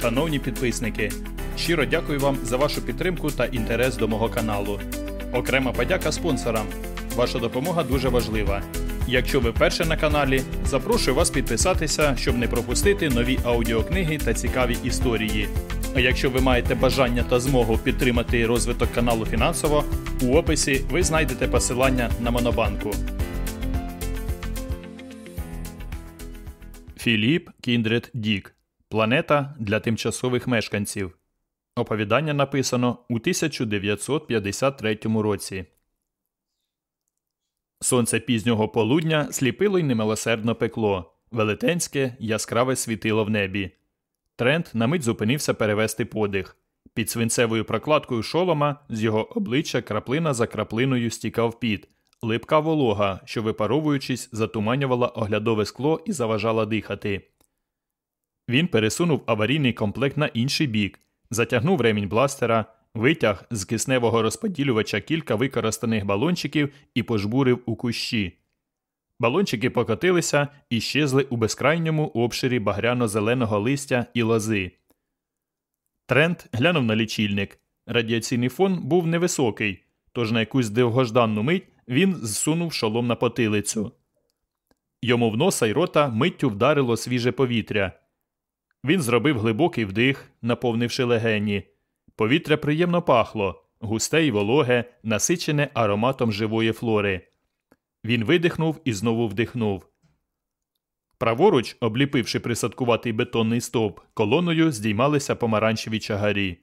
шановні підписники. Щиро дякую вам за вашу підтримку та інтерес до мого каналу. Окрема подяка спонсорам. Ваша допомога дуже важлива. Якщо ви перше на каналі, запрошую вас підписатися, щоб не пропустити нові аудіокниги та цікаві історії. А якщо ви маєте бажання та змогу підтримати розвиток каналу фінансово, у описі ви знайдете посилання на Монобанку. Філіп Кіндред Дік. Планета для тимчасових мешканців. Оповідання написано у 1953 році. Сонце пізнього полудня сліпило й немилосердно пекло, велетенське, яскраве світило в небі. Трент на мить зупинився перевести подих. Під свинцевою прокладкою шолома з його обличчя краплина за краплиною стікав піт, липка волога, що, випаровуючись, затуманювала оглядове скло і заважала дихати. Він пересунув аварійний комплект на інший бік, затягнув ремінь бластера, витяг з кисневого розподілювача кілька використаних балончиків і пожбурив у кущі. Балончики покотилися і щезли у безкрайньому обширі багряно-зеленого листя і лози. Трент глянув на лічильник. Радіаційний фон був невисокий, тож на якусь довгожданну мить він зсунув шолом на потилицю. Йому в носа й рота миттю вдарило свіже повітря. Він зробив глибокий вдих, наповнивши легені. Повітря приємно пахло, густе й вологе, насичене ароматом живої флори. Він видихнув і знову вдихнув. Праворуч, обліпивши присадкуватий бетонний стовп, колоною здіймалися помаранчеві чагарі.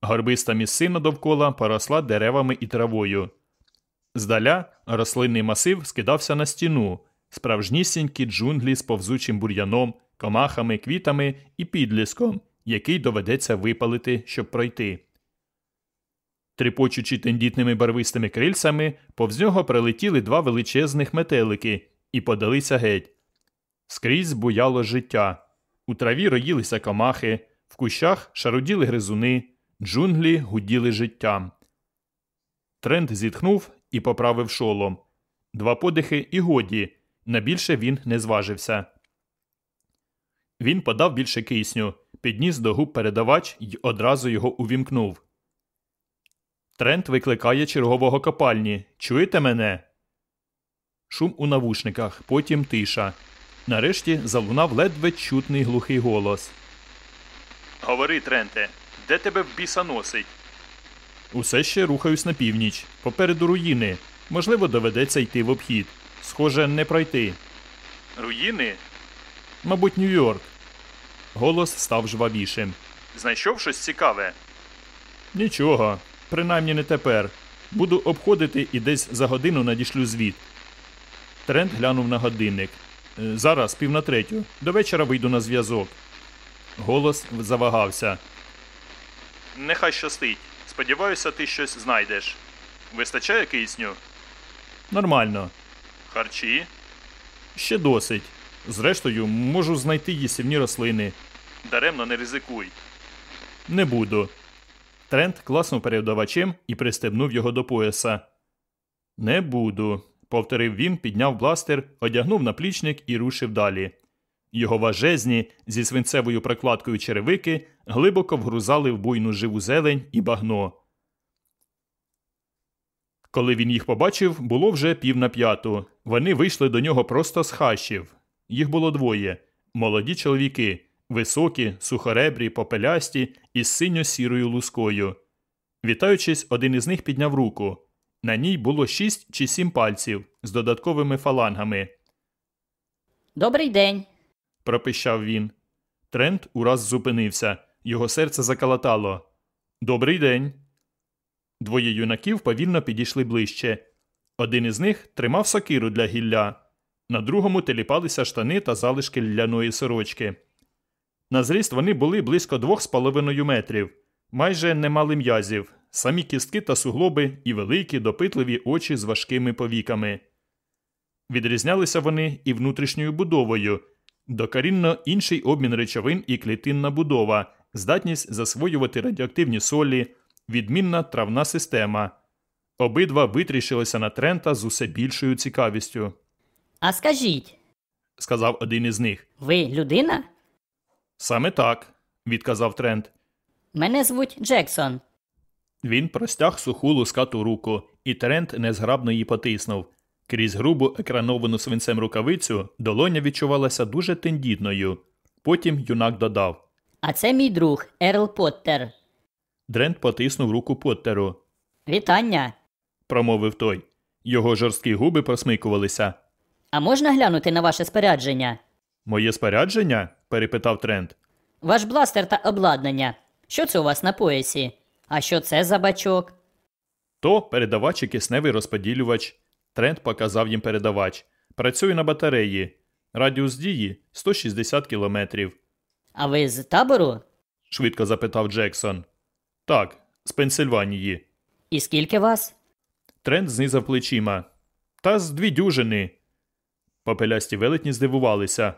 Горбиста місцина довкола поросла деревами і травою. Здаля рослинний масив скидався на стіну, справжнісінькі джунглі з повзучим бур'яном, комахами, квітами і підліском, який доведеться випалити, щоб пройти. Тріпочучи тендітними барвистими крильцями, повз нього прилетіли два величезних метелики і подалися геть. Скрізь буяло життя. У траві роїлися комахи, в кущах шаруділи гризуни, джунглі гуділи життям. Тренд зітхнув і поправив шолом. Два подихи і годі. На більше він не зважився. Він подав більше кисню, підніс до губ передавач і одразу його увімкнув. Трент викликає чергового копальні. Чуєте мене? Шум у навушниках, потім тиша. Нарешті залунав ледве чутний глухий голос. Говори, Тренте, де тебе в біса носить? Усе ще рухаюсь на північ. Попереду руїни. Можливо, доведеться йти в обхід. Схоже, не пройти. Руїни? Мабуть, Нью-Йорк. Голос став жвавішим. Знайшов щось цікаве? Нічого, принаймні не тепер. Буду обходити і десь за годину надішлю звіт. Трент глянув на годинник. «Е, Зараз пів на третю. До вечора вийду на зв'язок. Голос завагався. Нехай щастить. Сподіваюся, ти щось знайдеш. Вистачає кисню? Нормально. Харчі? Ще досить. Зрештою, можу знайти їстівні рослини. Даремно не ризикуй. Не буду. Трент класнув передавачем і пристебнув його до пояса. Не буду, повторив він, підняв бластер, одягнув наплічник і рушив далі. Його важезні зі свинцевою прокладкою черевики глибоко вгрузали в буйну живу зелень і багно. Коли він їх побачив, було вже пів на п'яту. Вони вийшли до нього просто з хащів. Їх було двоє молоді чоловіки, високі, сухоребрі, попелясті із синьо-сірою лускою. Вітаючись, один із них підняв руку. На ній було шість чи сім пальців з додатковими фалангами. Добрий день. пропищав він. Трент ураз зупинився, його серце закалатало. Добрий день. Двоє юнаків повільно підійшли ближче. Один із них тримав сокиру для гілля, на другому теліпалися штани та залишки ляної сорочки. На зріст вони були близько двох з половиною метрів, майже не мали м'язів, самі кістки та суглоби і великі допитливі очі з важкими повіками. Відрізнялися вони і внутрішньою будовою, докорінно інший обмін речовин і клітинна будова, здатність засвоювати радіоактивні солі, відмінна травна система. Обидва витріщилися на Трента з усе більшою цікавістю, А скажіть, сказав один із них. ви людина? Саме так. відказав Трент. Мене звуть Джексон. Він простяг суху лускату руку, і Трент незграбно її потиснув. Крізь грубу екрановану свинцем рукавицю долоня відчувалася дуже тендітною. Потім юнак додав. А це мій друг Ерл Поттер. Дрент потиснув руку Поттеру. Вітання. Промовив той. Його жорсткі губи просмикувалися. А можна глянути на ваше спорядження? Моє спорядження? перепитав Трент. Ваш бластер та обладнання. Що це у вас на поясі? А що це за бачок? То передавач і кисневий розподілювач. Трент показав їм передавач. Працює на батареї. Радіус дії 160 кілометрів. А ви з табору? швидко запитав Джексон. Так, з Пенсильванії. І скільки вас? Трент знизав плечима. Та з дві дюжини. Попелясті велетні здивувалися.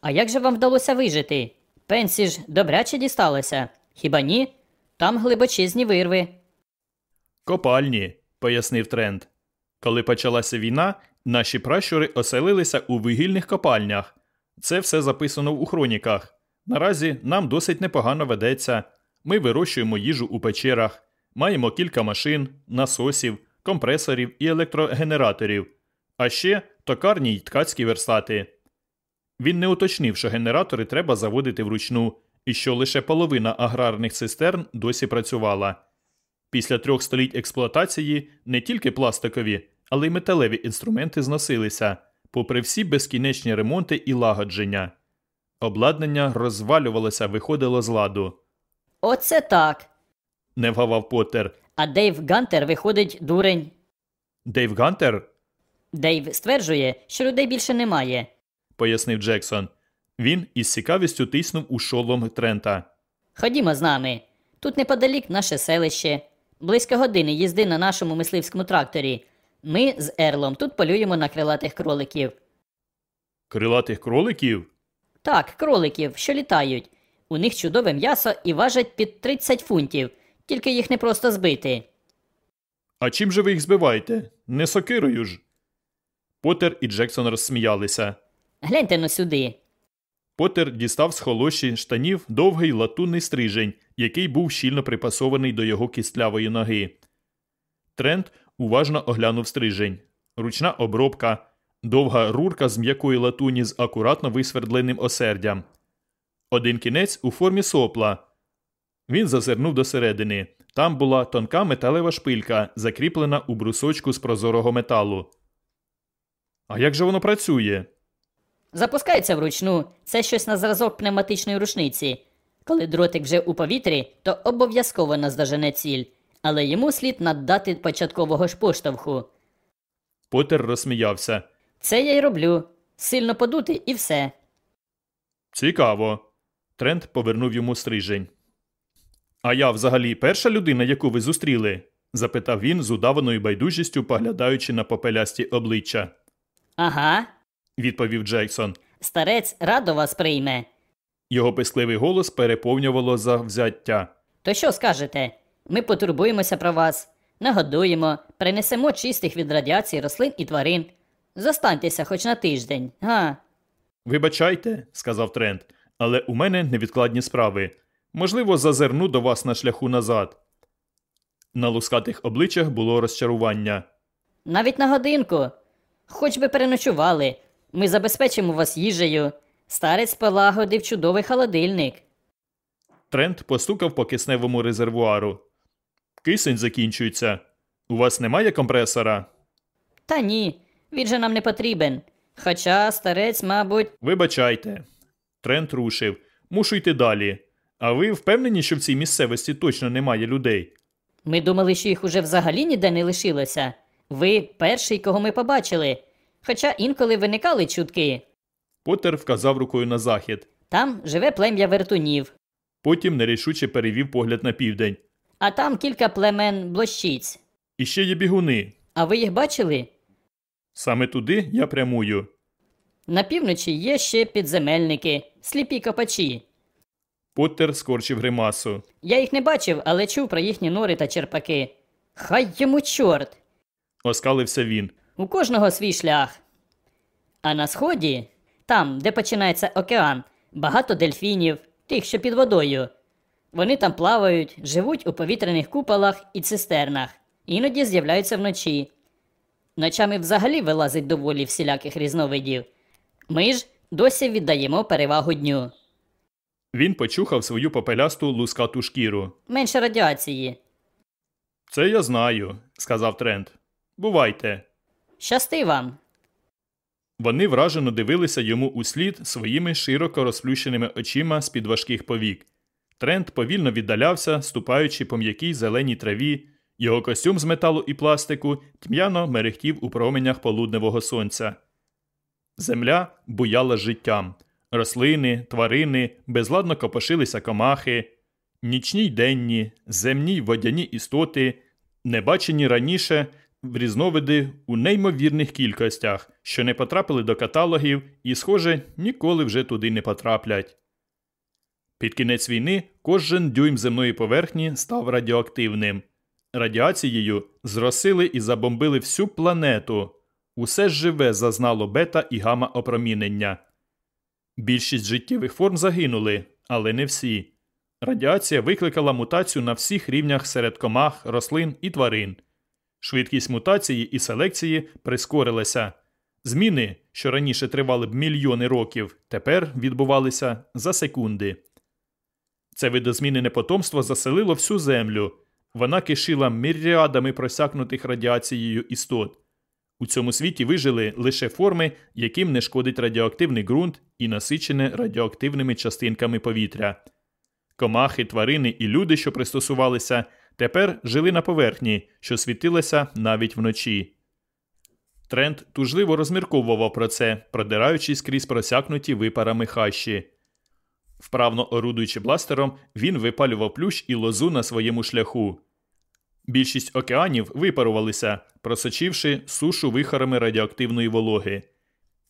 А як же вам вдалося вижити? Пенсі ж добряче дісталося. Хіба ні? Там глибочезні вирви. Копальні, пояснив Трент. Коли почалася війна, наші пращури оселилися у вугільних копальнях. Це все записано у хроніках. Наразі нам досить непогано ведеться. Ми вирощуємо їжу у печерах, маємо кілька машин, насосів, компресорів і електрогенераторів, а ще токарні й ткацькі верстати. Він не уточнив, що генератори треба заводити вручну, і що лише половина аграрних цистерн досі працювала. Після трьох століть експлуатації не тільки пластикові, але й металеві інструменти зносилися, попри всі безкінечні ремонти і лагодження. Обладнання розвалювалося, виходило з ладу. Оце так. Не вгавав Поттер. А Дейв Гантер виходить дурень. Дейв Гантер, Дейв стверджує, що людей більше немає. пояснив Джексон. Він із цікавістю тиснув у шолом Трента. Ходімо з нами. Тут неподалік наше селище. Близько години їзди на нашому мисливському тракторі. Ми з Ерлом тут полюємо на крилатих кроликів. Крилатих кроликів? Так, кроликів, що літають. У них чудове м'ясо і важать під 30 фунтів, тільки їх не просто збити. А чим же ви їх збиваєте? Не сокирою ж. Поттер і Джексон розсміялися. Гляньте но сюди. Поттер дістав з холоші штанів довгий латунний стрижень, який був щільно припасований до його кістлявої ноги. Трент уважно оглянув стрижень. Ручна обробка, довга рурка з м'якої латуні з акуратно висвердленим осердям. Один кінець у формі сопла. Він зазирнув досередини. Там була тонка металева шпилька, закріплена у брусочку з прозорого металу. А як же воно працює? Запускається вручну. Це щось на зразок пневматичної рушниці. Коли дротик вже у повітрі, то обов'язково наздожене ціль, але йому слід наддати початкового ж поштовху. Поттер розсміявся. Це я й роблю. Сильно подути і все. Цікаво. Трент повернув йому стрижень. А я взагалі перша людина, яку ви зустріли? запитав він з удаваною байдужістю, поглядаючи на попелясті обличчя. Ага, Відповів Джексон. старець радо вас прийме. Його пискливий голос переповнювало завзяття. То що скажете? Ми потурбуємося про вас, нагодуємо, принесемо чистих від радіації рослин і тварин. Зостаньтеся хоч на тиждень, га? Вибачайте, сказав Трент, але у мене невідкладні справи. Можливо, зазирну до вас на шляху назад. На лускатих обличчях було розчарування. Навіть на годинку. Хоч би переночували. Ми забезпечимо вас їжею. Старець полагодив чудовий холодильник. Трент постукав по кисневому резервуару. Кисень закінчується. У вас немає компресора? Та ні, він же нам не потрібен. Хоча старець, мабуть, Вибачайте. Трент рушив. Мушу йти далі. А ви впевнені, що в цій місцевості точно немає людей? ми думали, що їх уже взагалі ніде не лишилося. Ви перший, кого ми побачили. Хоча інколи виникали чутки. Поттер вказав рукою на захід. Там живе плем'я вертунів, Потім нерішуче перевів погляд на південь. а там кілька племен блощиць. І ще є бігуни. А ви їх бачили? Саме туди я прямую. На півночі є ще підземельники, сліпі копачі. Поттер скорчив гримасу. Я їх не бачив, але чув про їхні нори та черпаки. Хай йому чорт! Оскалився він. У кожного свій шлях. А на сході, там, де починається океан, багато дельфінів, тих, що під водою. Вони там плавають, живуть у повітряних куполах і цистернах, іноді з'являються вночі. Ночами взагалі вилазить доволі всіляких різновидів. Ми ж досі віддаємо перевагу дню. Він почухав свою попелясту лускату шкіру. Менше радіації. Це я знаю, сказав Трент. Бувайте. Щасти вам. Вони вражено дивилися йому услід своїми широко розплющеними очима з під важких повік. Трент повільно віддалявся, ступаючи по м'якій зеленій траві. Його костюм з металу і пластику тьмяно мерехтів у променях полудневого сонця. Земля буяла життям. Рослини, тварини безладно копошилися комахи, нічні й денні, земні й водяні істоти, небачені раніше в різновиди у неймовірних кількостях, що не потрапили до каталогів і, схоже, ніколи вже туди не потраплять. Під кінець війни кожен дюйм земної поверхні став радіоактивним. Радіацією зросили і забомбили всю планету. Усе живе зазнало бета і гама опромінення. Більшість життєвих форм загинули, але не всі. Радіація викликала мутацію на всіх рівнях серед комах, рослин і тварин. Швидкість мутації і селекції прискорилася. Зміни, що раніше тривали б мільйони років, тепер відбувалися за секунди. Це видозмінене потомство заселило всю землю. Вона кишила міріадами просякнутих радіацією істот. У цьому світі вижили лише форми, яким не шкодить радіоактивний ґрунт і насичене радіоактивними частинками повітря. Комахи, тварини і люди, що пристосувалися, тепер жили на поверхні, що світилася навіть вночі. Трент тужливо розмірковував про це, продираючись крізь просякнуті випарами хащі. Вправно орудуючи бластером, він випалював плющ і лозу на своєму шляху. Більшість океанів випарувалися, просочивши сушу вихорами радіоактивної вологи.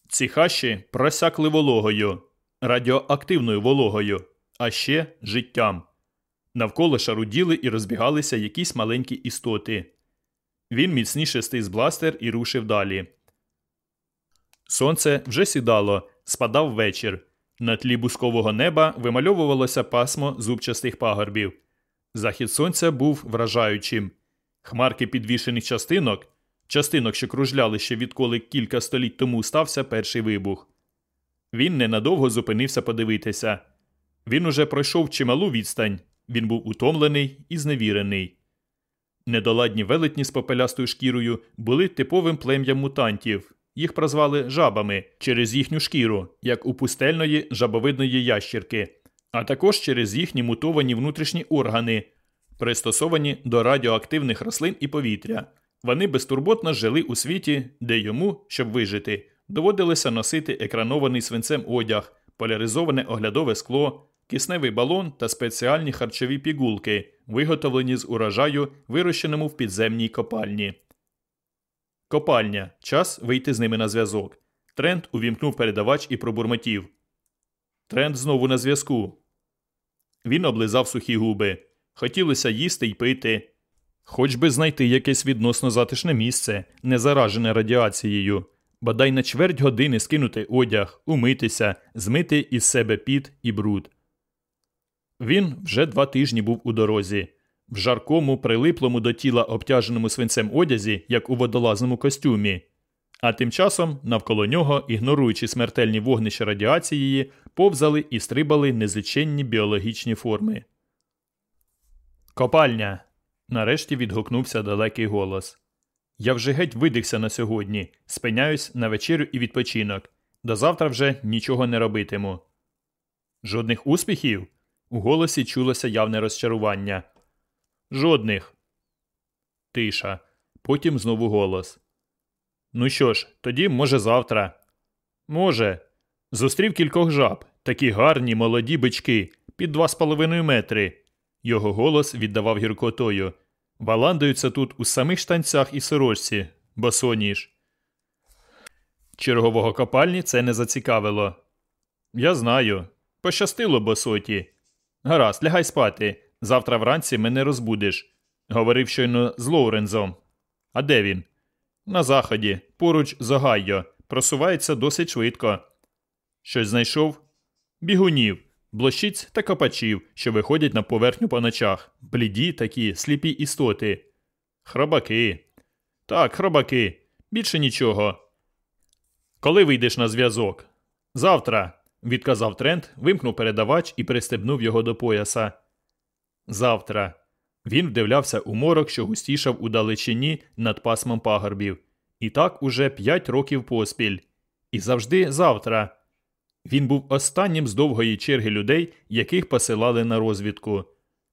Ці хащі просякли вологою, радіоактивною вологою, а ще життям. Навколо шаруділи і розбігалися якісь маленькі істоти. Він міцніше стис бластер і рушив далі. Сонце вже сідало, спадав вечір. На тлі бускового неба вимальовувалося пасмо зубчастих пагорбів. Захід сонця був вражаючим. Хмарки підвішених частинок, частинок, що кружляли ще відколи кілька століть тому стався перший вибух. Він ненадовго зупинився подивитися. Він уже пройшов чималу відстань, він був утомлений і зневірений. Недоладні велетні з попелястою шкірою були типовим плем'ям мутантів. Їх прозвали жабами через їхню шкіру, як у пустельної жабовидної ящірки, а також через їхні мутовані внутрішні органи, пристосовані до радіоактивних рослин і повітря. Вони безтурботно жили у світі, де йому, щоб вижити, доводилося носити екранований свинцем одяг, поляризоване оглядове скло, кисневий балон та спеціальні харчові пігулки, виготовлені з урожаю, вирощеному в підземній копальні. Копальня. Час вийти з ними на зв'язок. Трент увімкнув передавач і пробурмотів. Трент знову на зв'язку. Він облизав сухі губи. Хотілося їсти й пити. Хоч би знайти якесь відносно затишне місце, не заражене радіацією, бодай на чверть години скинути одяг, умитися, змити із себе піт і бруд. Він вже два тижні був у дорозі. В жаркому, прилиплому до тіла обтяженому свинцем одязі, як у водолазному костюмі. А тим часом навколо нього, ігноруючи смертельні вогнища радіації, повзали і стрибали незліченні біологічні форми. Копальня. Нарешті відгукнувся далекий голос. Я вже геть видихся на сьогодні, спиняюсь на вечерю і відпочинок. До завтра вже нічого не робитиму. Жодних успіхів? У голосі чулося явне розчарування. Жодних. Тиша. Потім знову голос. Ну що ж, тоді, може, завтра. Може. Зустрів кількох жаб, такі гарні, молоді бички, під два з половиною метри. Його голос віддавав гіркотою. Валандаються тут у самих штанцях і сорочці, босоніж. Чергового копальні це не зацікавило. Я знаю. Пощастило босоті. Гаразд, лягай спати. Завтра вранці мене розбудиш. Говорив щойно з Лоурензом. А де він? На заході, поруч з Огайо. Просувається досить швидко. Щось знайшов? Бігунів. блощиць та копачів, що виходять на поверхню по ночах, бліді такі сліпі істоти. Хробаки. Так, хробаки. Більше нічого. Коли вийдеш на зв'язок? Завтра, відказав Трент, вимкнув передавач і пристебнув його до пояса. Завтра. Він вдивлявся у морок, що густішав у далечині над пасмом пагорбів. І так уже п'ять років поспіль. І завжди завтра. Він був останнім з довгої черги людей, яких посилали на розвідку.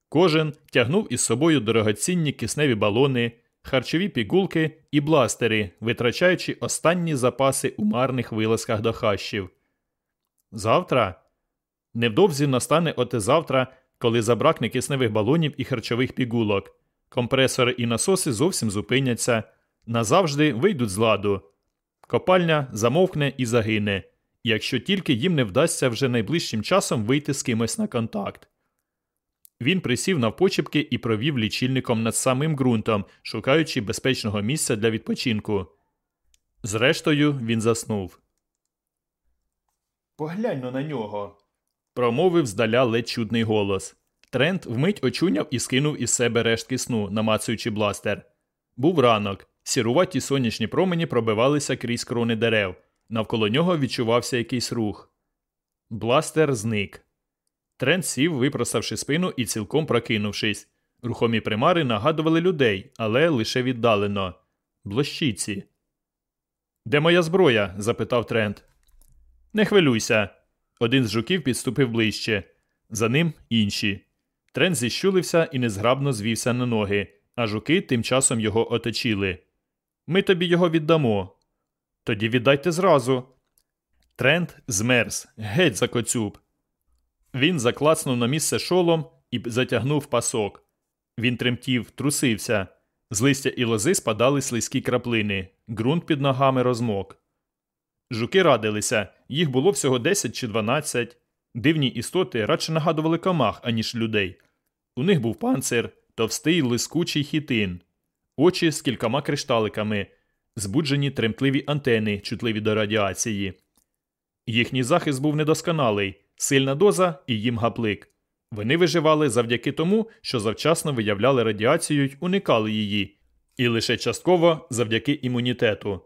Кожен тягнув із собою дорогоцінні кисневі балони, харчові пігулки і бластери, витрачаючи останні запаси у марних вилазках до хащів. Завтра? Невдовзі настане оте завтра, коли забракне кисневих балонів і харчових пігулок. Компресори і насоси зовсім зупиняться, назавжди вийдуть з ладу. Копальня замовкне і загине, якщо тільки їм не вдасться вже найближчим часом вийти з кимось на контакт. Він присів навпочепки і провів лічильником над самим ґрунтом, шукаючи безпечного місця для відпочинку. Зрештою, він заснув. Поглянь на нього. промовив здаля ледь чудний голос. Трент вмить очуняв і скинув із себе рештки сну, намацуючи бластер. Був ранок. Сіруваті сонячні промені пробивалися крізь крони дерев. Навколо нього відчувався якийсь рух. Бластер зник. Трент сів, випроставши спину і цілком прокинувшись. Рухомі примари нагадували людей, але лише віддалено. Блощиці. Де моя зброя? запитав Трент. Не хвилюйся. Один з жуків підступив ближче. За ним інші. Трент зіщулився і незграбно звівся на ноги, а жуки тим часом його оточили. Ми тобі його віддамо. Тоді віддайте зразу. Трент змерз, геть за коцюб. Він заклацнув на місце шолом і затягнув пасок. Він тремтів, трусився. З листя і лози спадали слизькі краплини, ґрунт під ногами розмок. Жуки радилися, їх було всього 10 чи 12. Дивні істоти радше нагадували комах, аніж людей. У них був панцир, товстий лискучий хітин, очі з кількома кришталиками, збуджені тремтливі антени, чутливі до радіації. Їхній захист був недосконалий, сильна доза і їм гаплик. Вони виживали завдяки тому, що завчасно виявляли радіацію й уникали її, і лише частково завдяки імунітету.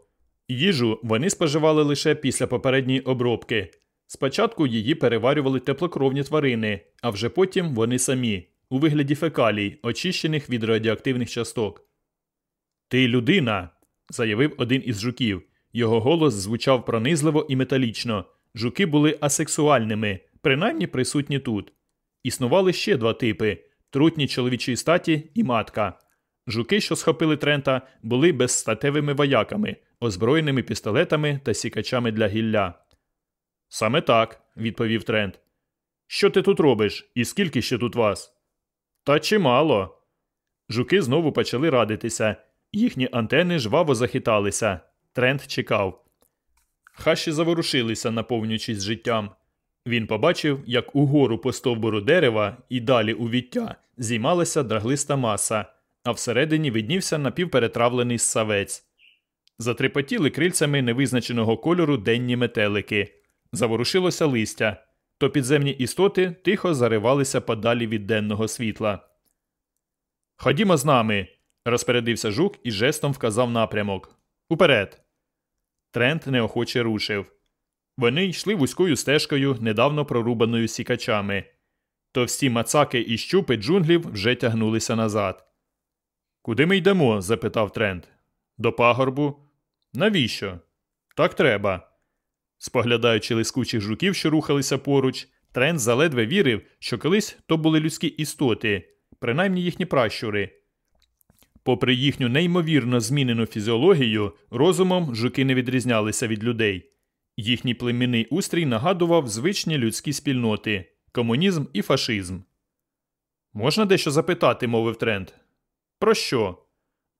Їжу вони споживали лише після попередньої обробки. Спочатку її переварювали теплокровні тварини, а вже потім вони самі, у вигляді фекалій, очищених від радіоактивних часток. Ти людина, заявив один із жуків. Його голос звучав пронизливо і металічно. Жуки були асексуальними, принаймні присутні тут. Існували ще два типи трутні чоловічої статі і матка. Жуки, що схопили Трента, були безстатевими вояками, озброєними пістолетами та сікачами для гілля. Саме так, відповів Трент. Що ти тут робиш? І скільки ще тут вас? Та чимало. Жуки знову почали радитися. Їхні антени жваво захиталися. Трент чекав. Хащі заворушилися, наповнюючись життям. Він побачив, як угору по стовбуру дерева і далі у віття зіймалася драглиста маса, а всередині виднівся напівперетравлений ссавець. Затрепотіли крильцями невизначеного кольору денні метелики. Заворушилося листя, то підземні істоти тихо заривалися подалі від денного світла. Ходімо з нами, розпорядився жук і жестом вказав напрямок. Уперед. Трент неохоче рушив. Вони йшли вузькою стежкою, недавно прорубаною сікачами. Товсті мацаки і щупи джунглів вже тягнулися назад. Куди ми йдемо? запитав Трент. До пагорбу. Навіщо? Так треба. Споглядаючи лискучих жуків, що рухалися поруч, Трент заледве вірив, що колись то були людські істоти, принаймні їхні пращури. Попри їхню неймовірно змінену фізіологію, розумом жуки не відрізнялися від людей. Їхній племінний устрій нагадував звичні людські спільноти комунізм і фашизм. Можна дещо запитати, мовив Трент. Про що?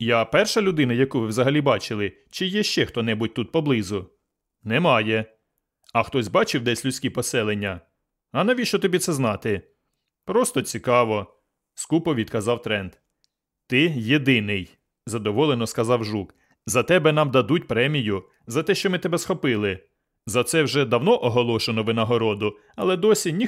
Я перша людина, яку ви взагалі бачили, чи є ще хто небудь тут поблизу? Немає. А хтось бачив десь людські поселення? А навіщо тобі це знати? Просто цікаво, скупо відказав Трент. Ти єдиний, задоволено сказав жук. За тебе нам дадуть премію, за те, що ми тебе схопили. За це вже давно оголошено винагороду, але досі ніхто